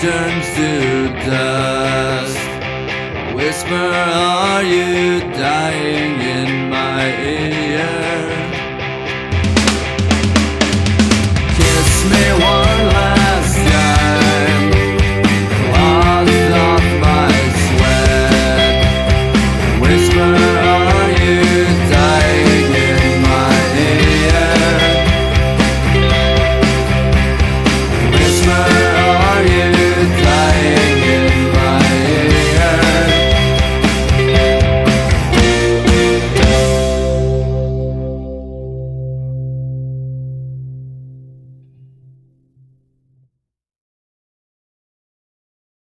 turns to dust. Whisper, are you dying in my ear?